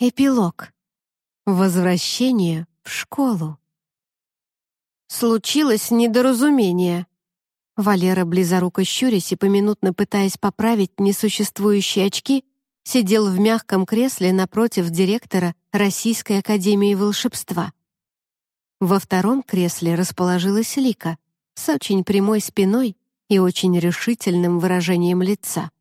Эпилог. Возвращение в школу. Случилось недоразумение. Валера, близоруко щурясь и поминутно пытаясь поправить несуществующие очки, сидел в мягком кресле напротив директора Российской академии волшебства. Во втором кресле расположилась Лика с очень прямой спиной и очень решительным выражением лица.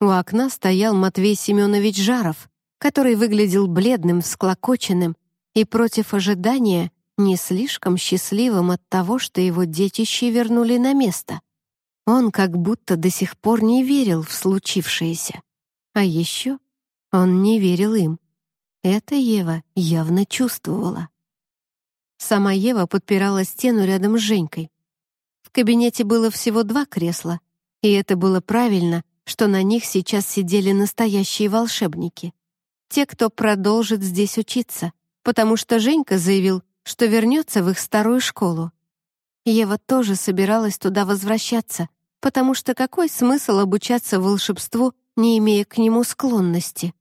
У окна стоял Матвей Семенович Жаров, который выглядел бледным, всклокоченным и против ожидания не слишком счастливым от того, что его детище вернули на место. Он как будто до сих пор не верил в случившееся. А еще он не верил им. Это Ева явно чувствовала. Сама Ева подпирала стену рядом с Женькой. В кабинете было всего два кресла, и это было правильно, что на них сейчас сидели настоящие волшебники. Те, кто продолжит здесь учиться, потому что Женька заявил, что вернется в их старую школу. Ева тоже собиралась туда возвращаться, потому что какой смысл обучаться волшебству, не имея к нему склонности?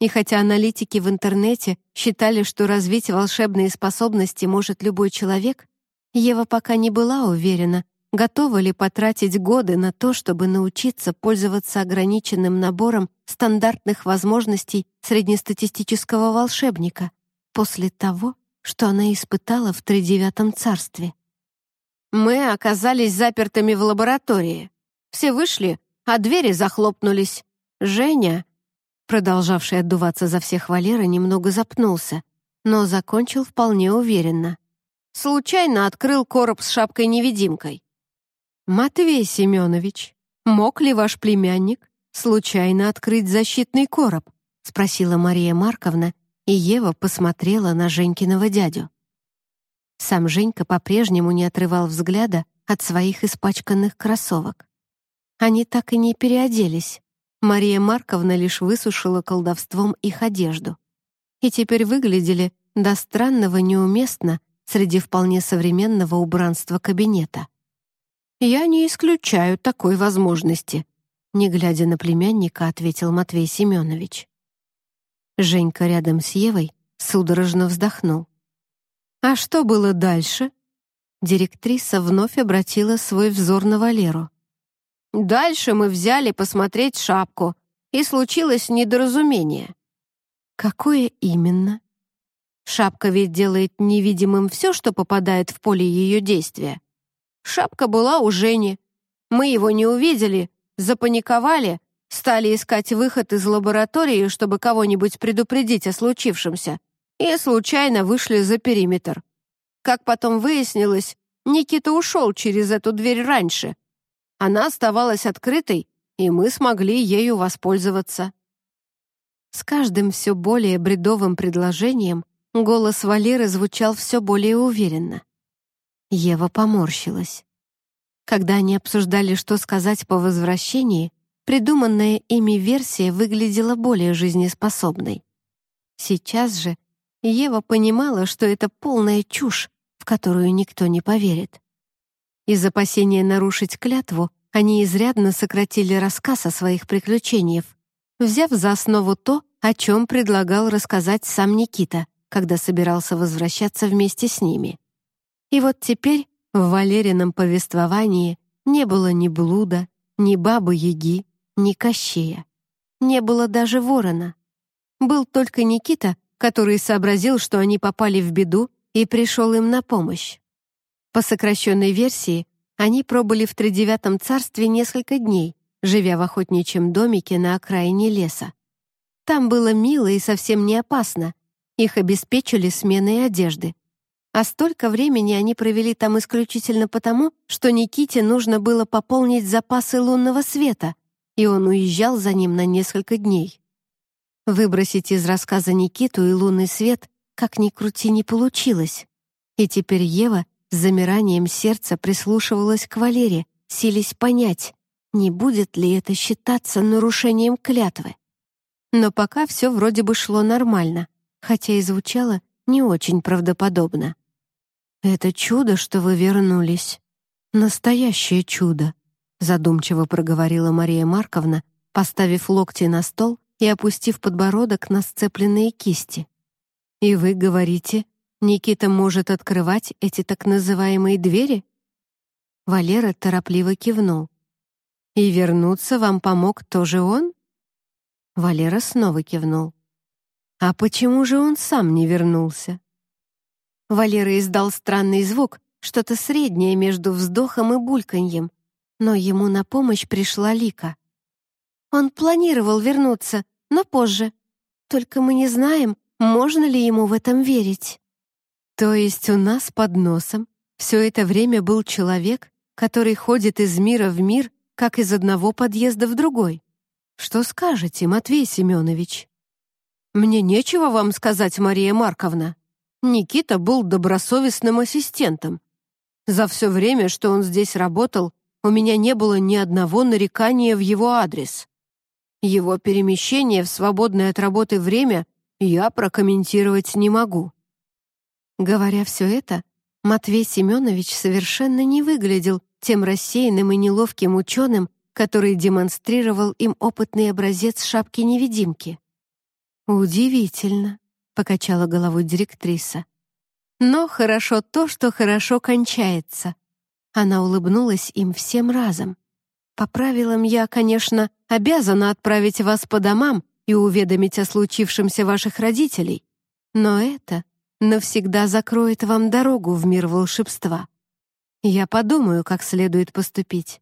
И хотя аналитики в интернете считали, что развить волшебные способности может любой человек, Ева пока не была уверена, готова ли потратить годы на то, чтобы научиться пользоваться ограниченным набором стандартных возможностей среднестатистического волшебника после того, что она испытала в тридевятом царстве. Мы оказались запертыми в лаборатории. Все вышли, а двери захлопнулись. Женя, продолжавший отдуваться за всех Валера, немного запнулся, но закончил вполне уверенно. Случайно открыл короб с шапкой-невидимкой. «Матвей Семенович, мог ли ваш племянник случайно открыть защитный короб?» — спросила Мария Марковна, и Ева посмотрела на Женькиного дядю. Сам Женька по-прежнему не отрывал взгляда от своих испачканных кроссовок. Они так и не переоделись. Мария Марковна лишь высушила колдовством их одежду. И теперь выглядели до странного неуместно среди вполне современного убранства кабинета. «Я не исключаю такой возможности», — не глядя на племянника, ответил Матвей Семенович. Женька рядом с Евой судорожно вздохнул. «А что было дальше?» Директриса вновь обратила свой взор на Валеру. «Дальше мы взяли посмотреть шапку, и случилось недоразумение». «Какое именно?» «Шапка ведь делает невидимым все, что попадает в поле ее действия. Шапка была у Жени. Мы его не увидели, запаниковали, стали искать выход из лаборатории, чтобы кого-нибудь предупредить о случившемся, и случайно вышли за периметр. Как потом выяснилось, Никита ушел через эту дверь раньше. Она оставалась открытой, и мы смогли ею воспользоваться. С каждым все более бредовым предложением голос Валеры звучал все более уверенно. Ева поморщилась. Когда они обсуждали, что сказать по возвращении, придуманная ими версия выглядела более жизнеспособной. Сейчас же Ева понимала, что это полная чушь, в которую никто не поверит. Из опасения нарушить клятву они изрядно сократили рассказ о своих приключениях, взяв за основу то, о чем предлагал рассказать сам Никита, когда собирался возвращаться вместе с ними. И вот теперь в Валерином повествовании не было ни блуда, ни бабы-яги, ни Кощея. Не было даже ворона. Был только Никита, который сообразил, что они попали в беду и пришел им на помощь. По сокращенной версии, они пробыли в тридевятом царстве несколько дней, живя в охотничьем домике на окраине леса. Там было мило и совсем не опасно. Их обеспечили сменой одежды, а столько времени они провели там исключительно потому, что Никите нужно было пополнить запасы лунного света, и он уезжал за ним на несколько дней. Выбросить из рассказа Никиту и лунный свет как ни крути не получилось. И теперь Ева с замиранием сердца прислушивалась к Валере, сились понять, не будет ли это считаться нарушением клятвы. Но пока все вроде бы шло нормально, хотя и звучало не очень правдоподобно. «Это чудо, что вы вернулись. Настоящее чудо», — задумчиво проговорила Мария Марковна, поставив локти на стол и опустив подбородок на сцепленные кисти. «И вы говорите, Никита может открывать эти так называемые двери?» Валера торопливо кивнул. «И вернуться вам помог тоже он?» Валера снова кивнул. «А почему же он сам не вернулся?» Валера издал странный звук, что-то среднее между вздохом и бульканьем, но ему на помощь пришла Лика. Он планировал вернуться, но позже. Только мы не знаем, можно ли ему в этом верить. То есть у нас под носом все это время был человек, который ходит из мира в мир, как из одного подъезда в другой. Что скажете, Матвей Семенович? Мне нечего вам сказать, Мария Марковна. Никита был добросовестным ассистентом. За все время, что он здесь работал, у меня не было ни одного нарекания в его адрес. Его перемещение в свободное от работы время я прокомментировать не могу. Говоря все это, Матвей Семенович совершенно не выглядел тем рассеянным и неловким ученым, который демонстрировал им опытный образец шапки-невидимки. «Удивительно», — покачала головой директриса. «Но хорошо то, что хорошо кончается». Она улыбнулась им всем разом. «По правилам я, конечно, обязана отправить вас по домам и уведомить о случившемся ваших родителей, но это навсегда закроет вам дорогу в мир волшебства. Я подумаю, как следует поступить.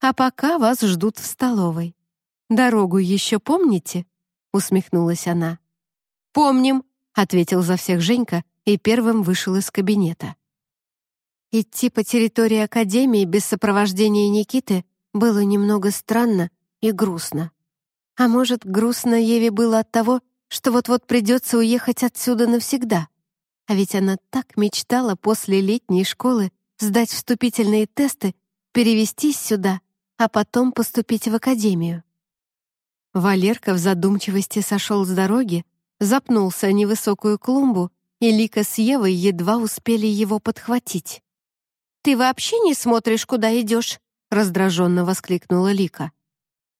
А пока вас ждут в столовой. Дорогу еще помните?» — усмехнулась она. «Помним», — ответил за всех Женька и первым вышел из кабинета. Идти по территории Академии без сопровождения Никиты было немного странно и грустно. А может, грустно Еве было от того, что вот-вот придется уехать отсюда навсегда. А ведь она так мечтала после летней школы сдать вступительные тесты, перевестись сюда а потом поступить в академию. Валерка в задумчивости сошел с дороги, запнулся о невысокую клумбу, и Лика с Евой едва успели его подхватить. «Ты вообще не смотришь, куда идешь?» — раздраженно воскликнула Лика.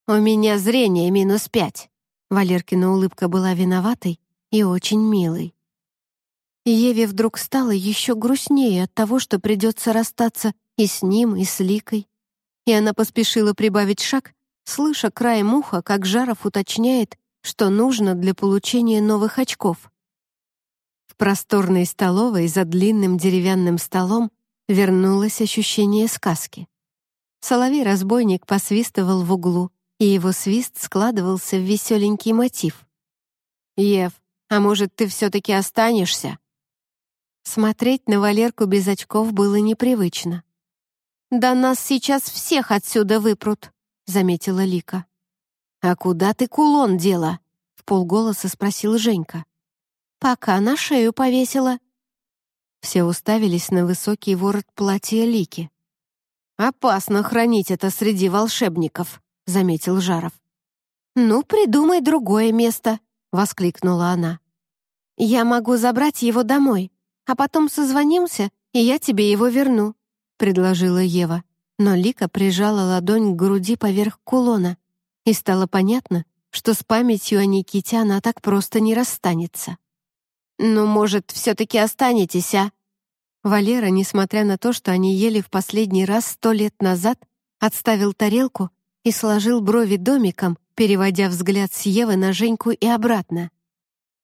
«У меня зрение минус пять». Валеркина улыбка была виноватой и очень милой. Еве вдруг стало еще грустнее от того, что придется расстаться и с ним, и с Ликой и она поспешила прибавить шаг, слыша краем уха, как Жаров уточняет, что нужно для получения новых очков. В просторной столовой за длинным деревянным столом вернулось ощущение сказки. Соловей-разбойник посвистывал в углу, и его свист складывался в веселенький мотив. «Ев, а может, ты все-таки останешься?» Смотреть на Валерку без очков было непривычно. «Да нас сейчас всех отсюда выпрут», — заметила Лика. «А куда ты кулон дела?» — в полголоса спросил Женька. «Пока на шею повесила». Все уставились на высокий ворот платья Лики. «Опасно хранить это среди волшебников», — заметил Жаров. «Ну, придумай другое место», — воскликнула она. «Я могу забрать его домой, а потом созвонимся, и я тебе его верну предложила Ева, но Лика прижала ладонь к груди поверх кулона, и стало понятно, что с памятью о Никите она так просто не расстанется. «Ну, может, все-таки останетесь, а?» Валера, несмотря на то, что они ели в последний раз сто лет назад, отставил тарелку и сложил брови домиком, переводя взгляд с Евы на Женьку и обратно.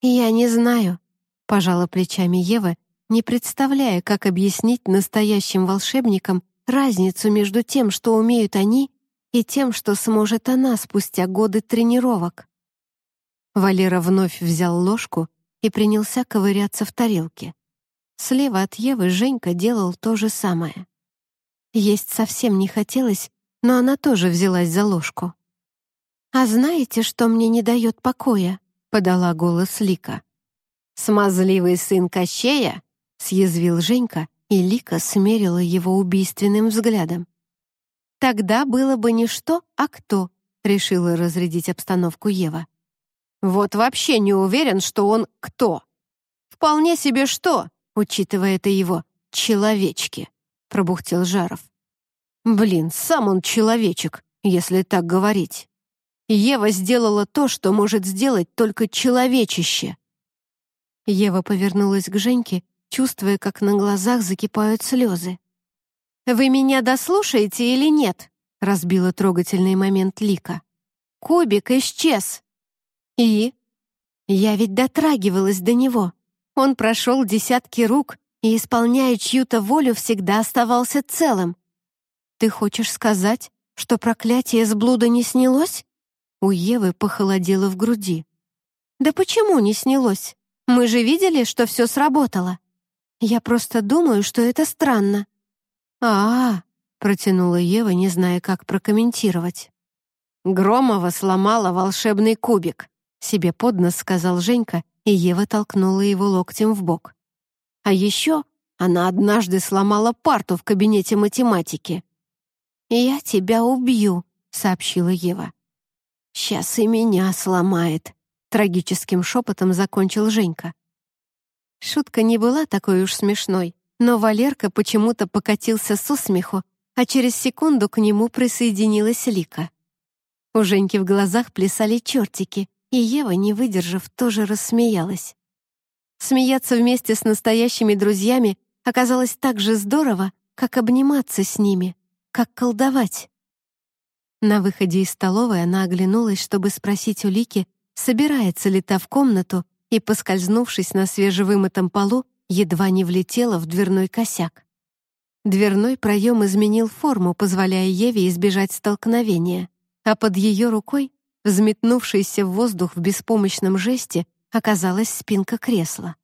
«Я не знаю», — пожала плечами Ева не представляя, как объяснить настоящим волшебникам разницу между тем, что умеют они, и тем, что сможет она спустя годы тренировок. Валера вновь взял ложку и принялся ковыряться в тарелке. Слева от Евы Женька делал то же самое. Есть совсем не хотелось, но она тоже взялась за ложку. «А знаете, что мне не дает покоя?» — подала голос Лика. «Смазливый сын Кощея — съязвил Женька, и Лика смерила его убийственным взглядом. «Тогда было бы не что, а кто», — решила разрядить обстановку Ева. «Вот вообще не уверен, что он кто. Вполне себе что, учитывая это его человечки», — пробухтел Жаров. «Блин, сам он человечек, если так говорить». Ева сделала то, что может сделать только человечище. Ева повернулась к Женьке, чувствуя, как на глазах закипают слезы. «Вы меня дослушаете или нет?» — разбила трогательный момент Лика. «Кубик исчез!» «И?» «Я ведь дотрагивалась до него. Он прошел десятки рук и, исполняя чью-то волю, всегда оставался целым. Ты хочешь сказать, что проклятие с блуда не снялось?» У Евы похолодело в груди. «Да почему не снялось? Мы же видели, что все сработало. Я просто думаю, что это странно». «А-а-а», протянула Ева, не зная, как прокомментировать. «Громова сломала волшебный кубик», — себе под нос сказал Женька, и Ева толкнула его локтем в бок. «А еще она однажды сломала парту в кабинете математики». «Я тебя убью», — сообщила Ева. «Сейчас и меня сломает», — трагическим шепотом закончил Женька. Шутка не была такой уж смешной, но Валерка почему-то покатился с усмеху, а через секунду к нему присоединилась Лика. У Женьки в глазах плясали чертики, и Ева, не выдержав, тоже рассмеялась. Смеяться вместе с настоящими друзьями оказалось так же здорово, как обниматься с ними, как колдовать. На выходе из столовой она оглянулась, чтобы спросить у Лики, собирается ли та в комнату, и, поскользнувшись на свежевымытом полу, едва не влетела в дверной косяк. Дверной проем изменил форму, позволяя Еве избежать столкновения, а под ее рукой, взметнувшейся в воздух в беспомощном жесте, оказалась спинка кресла.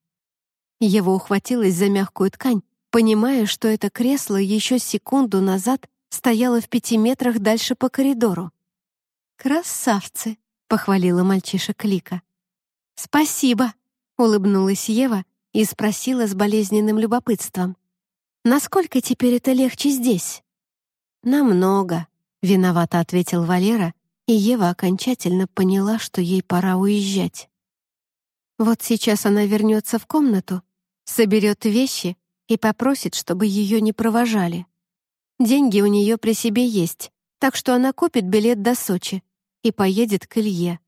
Ева ухватилась за мягкую ткань, понимая, что это кресло еще секунду назад стояло в пяти метрах дальше по коридору. «Красавцы!» — похвалила мальчишек Лика. «Спасибо!» — улыбнулась Ева и спросила с болезненным любопытством. «Насколько теперь это легче здесь?» «Намного», — виновато ответил Валера, и Ева окончательно поняла, что ей пора уезжать. Вот сейчас она вернется в комнату, соберет вещи и попросит, чтобы ее не провожали. Деньги у нее при себе есть, так что она купит билет до Сочи и поедет к Илье.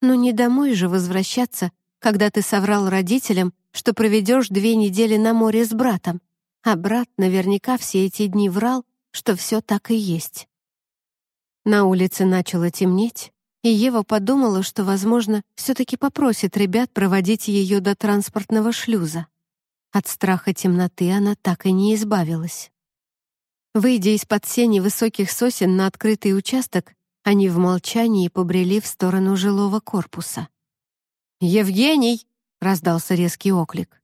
Но не домой же возвращаться, когда ты соврал родителям, что проведешь две недели на море с братом, а брат наверняка все эти дни врал, что все так и есть. На улице начало темнеть, и Ева подумала, что, возможно, все-таки попросит ребят проводить ее до транспортного шлюза. От страха темноты она так и не избавилась. Выйдя из-под сени высоких сосен на открытый участок, они в молчании побрели в сторону жилого корпуса. «Евгений!» — раздался резкий оклик.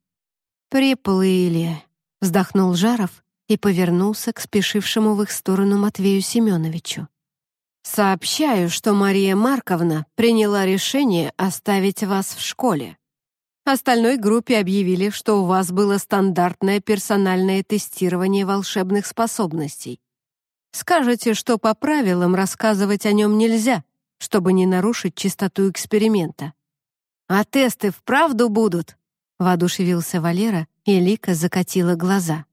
«Приплыли!» — вздохнул Жаров и повернулся к спешившему в их сторону Матвею Семеновичу. «Сообщаю, что Мария Марковна приняла решение оставить вас в школе. Остальной группе объявили, что у вас было стандартное персональное тестирование волшебных способностей. Скажете, что по правилам рассказывать о нем нельзя, чтобы не нарушить чистоту эксперимента. А тесты вправду будут?» — воодушевился Валера, и Лика закатила глаза.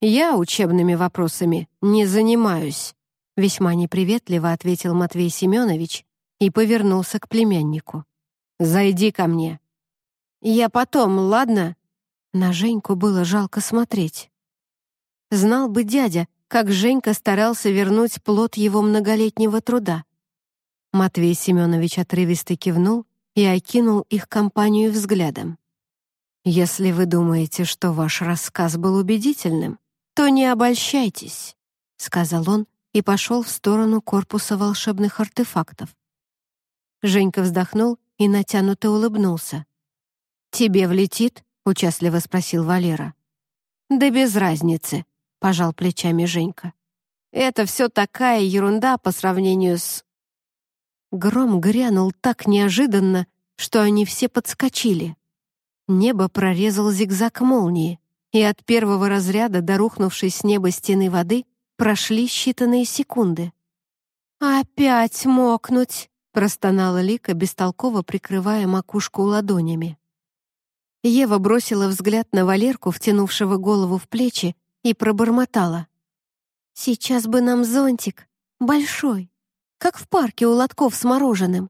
«Я учебными вопросами не занимаюсь», — весьма неприветливо ответил Матвей Семенович и повернулся к племяннику. «Зайди ко мне». «Я потом, ладно?» На Женьку было жалко смотреть. Знал бы дядя, как Женька старался вернуть плод его многолетнего труда. Матвей Семенович отрывисто кивнул и окинул их компанию взглядом. «Если вы думаете, что ваш рассказ был убедительным, то не обольщайтесь», — сказал он и пошел в сторону корпуса волшебных артефактов. Женька вздохнул и натянуто улыбнулся. «Тебе влетит?» — участливо спросил Валера. «Да без разницы», пожал плечами Женька. Это все такая ерунда по сравнению с... Гром грянул так неожиданно, что они все подскочили. Небо прорезал зигзаг молнии, и от первого разряда до рухнувшей с неба стены воды прошли считанные секунды. «Опять мокнуть!» — простонала Лика, бестолково прикрывая макушку ладонями. Ева бросила взгляд на Валерку, втянувшего голову в плечи, и пробормотала. «Сейчас бы нам зонтик, большой. Как в парке у лотков с мороженым.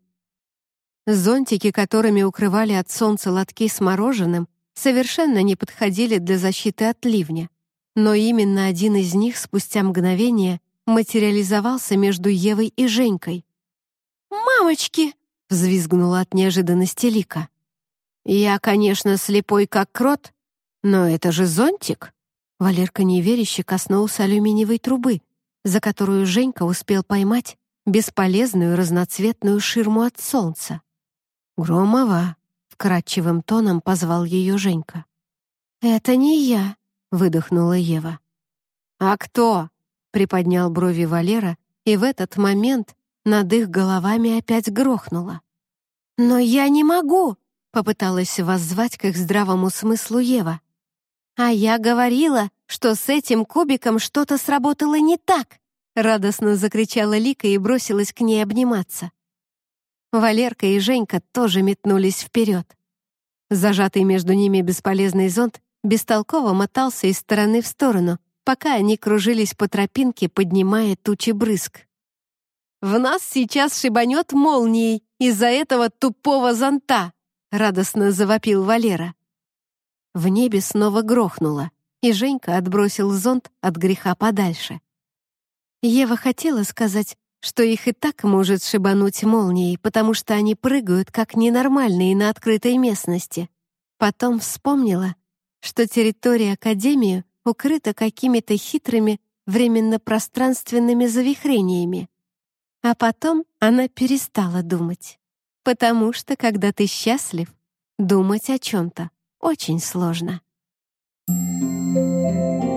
Зонтики, которыми укрывали от солнца лотки с мороженым, совершенно не подходили для защиты от ливня. Но именно один из них спустя мгновение материализовался между Евой и Женькой. «Мамочки!» — взвизгнула от неожиданности Лика. «Я, конечно, слепой как крот, но это же зонтик!» Валерка неверяще коснулся алюминиевой трубы, за которую Женька успел поймать бесполезную разноцветную ширму от солнца. «Громова!» — вкрадчивым тоном позвал ее Женька. «Это не я!» — выдохнула Ева. «А кто?» — приподнял брови Валера, и в этот момент над их головами опять грохнуло. «Но я не могу!» — попыталась воззвать к их здравому смыслу Ева. «А я говорила, что с этим кубиком что-то сработало не так!» Радостно закричала Лика и бросилась к ней обниматься. Валерка и Женька тоже метнулись вперед. Зажатый между ними бесполезный зонт бестолково мотался из стороны в сторону, пока они кружились по тропинке, поднимая тучи брызг. «В нас сейчас шибанет молнией из-за этого тупого зонта!» — радостно завопил Валера. В небе снова грохнуло, и Женька отбросил зонт от греха подальше. Ева хотела сказать, что их и так может шибануть молнией, потому что они прыгают как ненормальные на открытой местности. Потом вспомнила, что территория Академии укрыта какими-то хитрыми временно-пространственными завихрениями. А потом она перестала думать. Потому что, когда ты счастлив, думать о чем-то очень сложно. Thank you.